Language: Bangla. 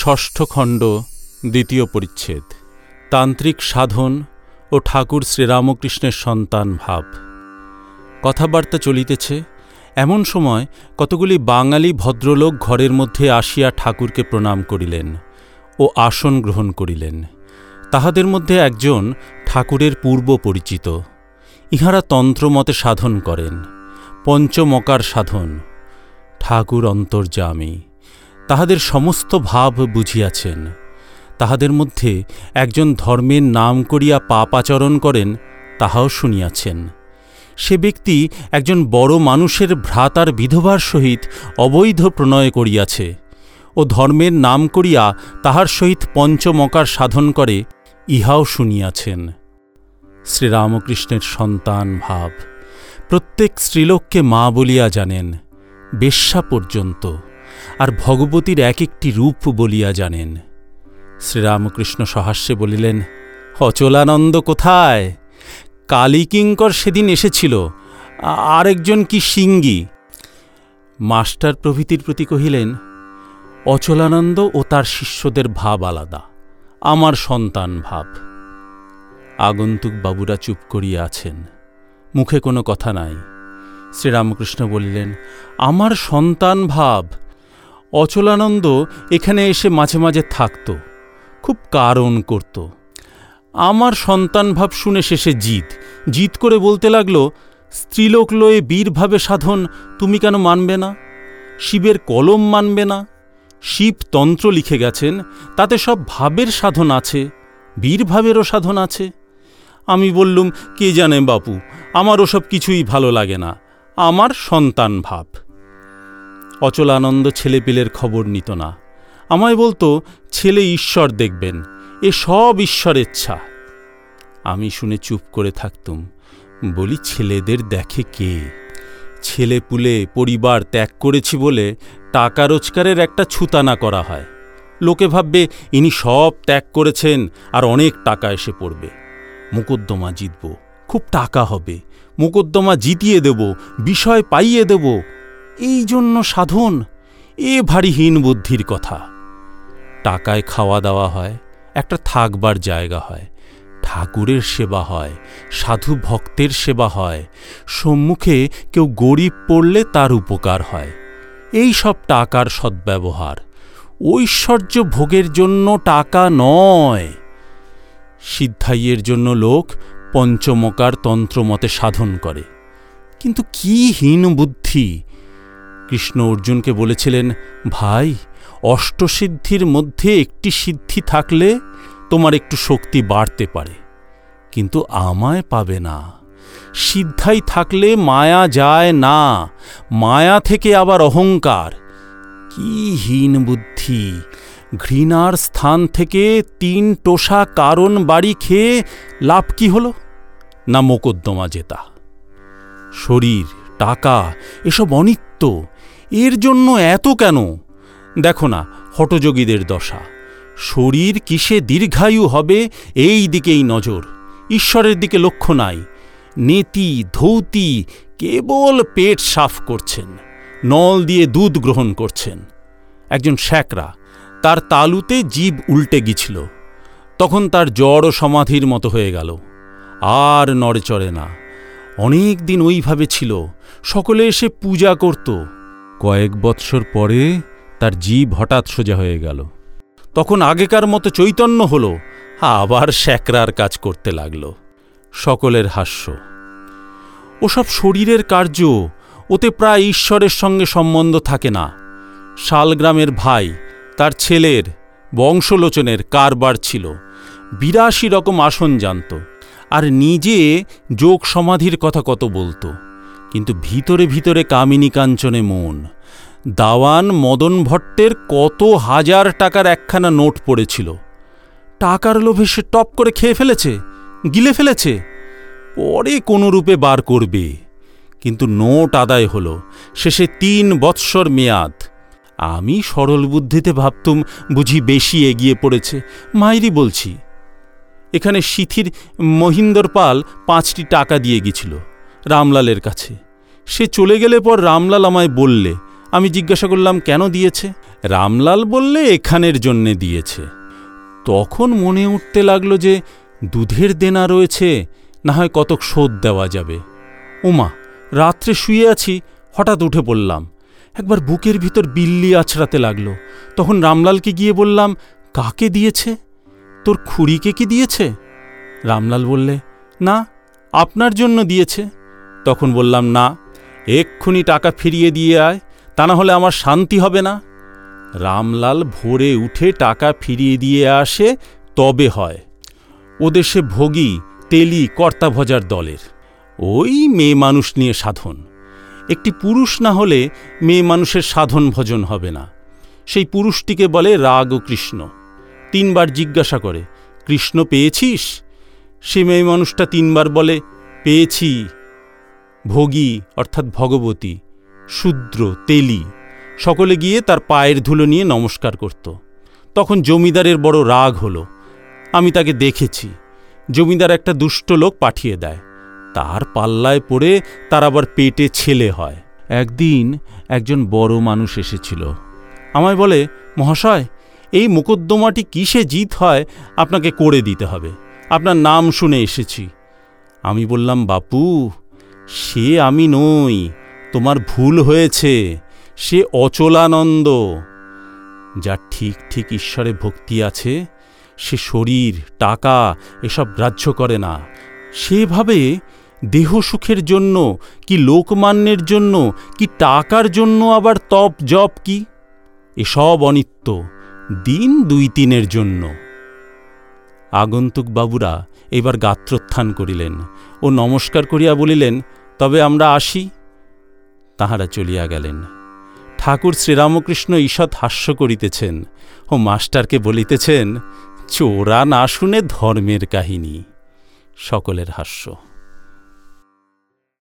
ষষ্ঠ খণ্ড, দ্বিতীয় পরিচ্ছেদ। তান্ত্রিক সাধন ও ঠাকুর শ্রীরামকৃষ্ণের সন্তান ভাব। কথাবার্তা চলিতেছে, এমন সময় কতগুলি বাঙালি ভদ্রলোক ঘরের মধ্যে আসিয়া ঠাকুরকে প্রণাম করিলেন ও আসন গ্রহণ করিলেন। তাহাদের মধ্যে একজন ঠাকুরের পূর্ব পরিচিত। ইহারা তন্ত্রমতে সাধন করেন, পঞ্চমকার সাধন। ঠাকুর অন্তর্যামী। তাহাদের সমস্ত ভাব বুঝিয়াছেন। তাহাদের মধ্যে একজন ধর্মের নাম করিয়া পাপ আচরণ করেন, তাহাও শুনিয়াছেন। সে ব্যক্তি একজন বড় মানুষের ভ্রাতার বিধবার সহিত অবৈধ প্রণয় করিয়াছে ও ধর্মের নাম করিয়া তাহার সহিত পঞ্চমকার সাধন করে, ইহাও শুনিয়াছেন। শ্রীরামকৃষ্ণের সন্তান ভাব। প্রত্যেক স্ত্রীলোককে মা বলিয়া জানেন, বেশ্যা পর্যন্ত। আর ভগবতীর এক একটি রূপ বলিয়া জানেন। শ্রীরামকৃষ্ণ সহাস্যে বলিলেন, অচলানন্দ কোথায়? কালীকিঙ্কর সেদিন এসেছিল। আরেকজন কি সিঙ্গি? মাস্টার প্রভৃতির প্রতি কহিলেন, অচলানন্দ ও তার শিষ্যদের ভাব আলাদা, আমার সন্তান ভাব। আগন্তুক বাবুরা চুপ করিয়া আছেন, মুখে কোনো কথা নাই। শ্রীরামকৃষ্ণ বলিলেন, আমার সন্তান ভাব অচলানন্দ এখানে এসে মাঝে মাঝে থাকত, খুব কারণ করত। আমার সন্তান ভাব শুনে শেষে জিত জিত করে বলতে লাগল, স্ত্রীলোক লয়ে বীরভাবে সাধন তুমি কেন মানবে না? শিবের কলম মানবে না? শিব তন্ত্র লিখে গেছেন, তাতে সব ভাবের সাধন আছে বীরভাবেরও সাধন আছে। আমি বললুম, কে জানে বাপু আমার ওসব কিছুই ভালো লাগে না, আমার সন্তান ভাব। অচলানন্দ ছেলেপিলের খবর নিত না। আমায় বলতো, ছেলে ঈশ্বর দেখবেন, এ সব ঈশ্বরেচ্ছা আমি শুনে চুপ করে থাকতুম। বলি, ছেলেদের দেখে কে? ছেলে পুলে পরিবার ত্যাগ করেছি বলে টাকা রোজগারের একটা ছুতানা করা হয়। লোকে ভাববে, ইনি সব ত্যাগ করেছেন আর অনেক টাকা এসে পড়বে। মোকদ্দমা জিতব, খুব টাকা হবে। মোকদ্দমা জিতিয়ে দেব, বিষয় পাইয়ে দেব এই জন্য সাধন, এ ভারী হীন বুদ্ধির কথা। টাকায় খাওয়া দাওয়া হয়, একটা থাকবার জায়গা হয়, ঠাকুরের সেবা হয়, সাধু ভক্তের সেবা হয়, সম্মুখে কেউ গরিব পড়লে তার উপকার হয়। এই সব টাকার সদ্ব্যবহার, ঐশ্বর্য ভোগের জন্য টাকা নয়। সিদ্ধাইয়ের জন্য লোক পঞ্চমকার তন্ত্রমতে সাধন করে। কিন্তু কি হীন বুদ্ধি কৃষ্ণ অর্জুনকে বলেছিলেন, ভাই, অষ্টসিদ্ধির মধ্যে একটি সিদ্ধি থাকলে তোমার একটু শক্তি বাড়তে পারে, কিন্তু আমায় পাবে না। সিদ্ধাই থাকলে মায়া যায় না, মায়া থেকে আবার অহংকার। কি হীন বুদ্ধি! ঘৃণার স্থান থেকে তিন টোসা কারণ বাড়ি খেয়ে লাভ কি হলো? না মোকদ্দমা জেতা। শরীর, টাকা, এসব অনিত্য এর জন্য এত কেন? দেখো না হটযোগীদের দশা। শরীর কিসে দীর্ঘায়ু হবে এই দিকেই নজর। ঈশ্বরের দিকে লক্ষ্য নাই। নেতি, ধৌতি কেবল পেট সাফ করছেন, নল দিয়ে দুধ গ্রহণ করছেন। একজন শ্যাকরা, তার তালুতে জীব উল্টে গিছিল তখন তার জড় সমাধির মতো হয়ে গেল। আর নড়ে চড়ে না। অনেক দিন ওইভাবে ছিল। সকলে এসে পূজা করত। কয়েক বৎসর পরে তার জীব হঠাৎ সোজা হয়ে গেল। তখন আগেকার মতো চৈতন্য হল, আবার শ্যাকরার কাজ করতে লাগল। সকলের হাস্য। ওসব শরীরের কার্য ওতে প্রায় ঈশ্বরের সঙ্গে সম্বন্ধ থাকে না। শালগ্রামের ভাই, তার ছেলের, বংশলোচনের কারবার ছিল। বিরাশি রকম আসন জানত, আর নিজে যোগ সমাধির কথা কত বলতো। কিন্তু ভিতরে ভিতরে কামিনী কাঞ্চনে মন। দাওয়ান মদন ভট্টের কত হাজার টাকার একখানা নোট পড়েছিল। টাকার লোভে সে টপ করে খেয়ে ফেলেছে, গিলে ফেলেছে। পরে কোনো রূপে বার করবে। কিন্তু নোট আদায় হল, শেষে তিন বৎসর মেয়াদ। আমি সরল বুদ্ধিতে ভাবতুম, বুঝি বেশি এগিয়ে পড়েছে। মাইরি বলছি, এখানে সিথির মহিন্দর পাল পাঁচটি টাকা দিয়ে গেছিল। রামলালের কাছে। সে চলে গেলে পর রামলাল আমায় বললে, আমি জিজ্ঞাসা করলাম, কেন দিয়েছে? রামলাল বললে, এখানের জন্যে দিয়েছে। তখন মনে উঠতে লাগল যে, দুধের দেনা রয়েছে, না হয় কতক শোধ দেওয়া যাবে। ওমা রাত্রে শুয়ে আছি, হঠাৎ উঠে পড়লাম। একবার বুকের ভিতর বিল্লি আছড়াতে লাগল। তখন রামলালকে গিয়ে বললাম, কাকে দিয়েছে? তোর খুড়িকে কি দিয়েছে? রামলাল বললে, না, আপনার জন্য দিয়েছে। তখন বললাম, না, এক্ষুনি টাকা ফিরিয়ে দিয়ে আয়, তা না হলে আমার শান্তি হবে না। রামলাল ভোরে উঠে টাকা ফিরিয়ে দিয়ে আসে, তবে হয়। ও দেশে ভোগী, তেলি, কর্তা ভজার দলের। ওই মেয়ে মানুষ নিয়ে সাধন। একটি পুরুষ না হলে মেয়ে মানুষের সাধন ভজন হবে না। সেই পুরুষটিকে বলে রাগ ও কৃষ্ণ। তিনবার জিজ্ঞাসা করে, কৃষ্ণ, পেয়েছিস? সে মেয়ে মানুষটা তিনবার বলে, পেয়েছি। ভোগী, অর্থাৎ ভগবতী, শূদ্র, তেলি, সকলে গিয়ে তার পায়ের ধুলো নিয়ে নমস্কার করত। তখন জমিদারের বড় রাগ হলো, আমি তাকে দেখেছি। জমিদার একটা দুষ্ট লোক পাঠিয়ে দেয়। তার পাল্লায় পড়ে তার আবার পেটে ছেলে হয়। একদিন একজন বড় মানুষ এসেছিল। আমায় বলে, মহাশয়, এই মোকদ্দমাটি কিসে জিত হয়? আপনাকে করে দিতে হবে। আপনার নাম শুনে এসেছি। আমি বললাম, বাপু সে আমি নই, তোমার ভুল হয়েছে, সে অচলানন্দ। যার ঠিক ঠিক ঈশ্বরে ভক্তি আছে, সে শরীর, টাকা এসব গ্রাহ্য করে না। সেভাবে দেহ সুখের জন্য কি লোকমান্যের জন্য, কি টাকার জন্য আবার তপ জপ কি? এসব অনিত্য দিন দুই তিনের জন্য। আগন্তুক বাবুরা এবার গাত্রোত্থান করিলেন ও নমস্কার করিয়া বলিলেন তবে আমরা আসি। তাহারা চলিয়া গেলেন। ঠাকুর শ্রীরামকৃষ্ণ ঈষৎ হাস্য করিতেছেন ও মাস্টারকে বলিতেছেন, চোরা না শুনে ধর্মের কাহিনী। সকলের হাস্য।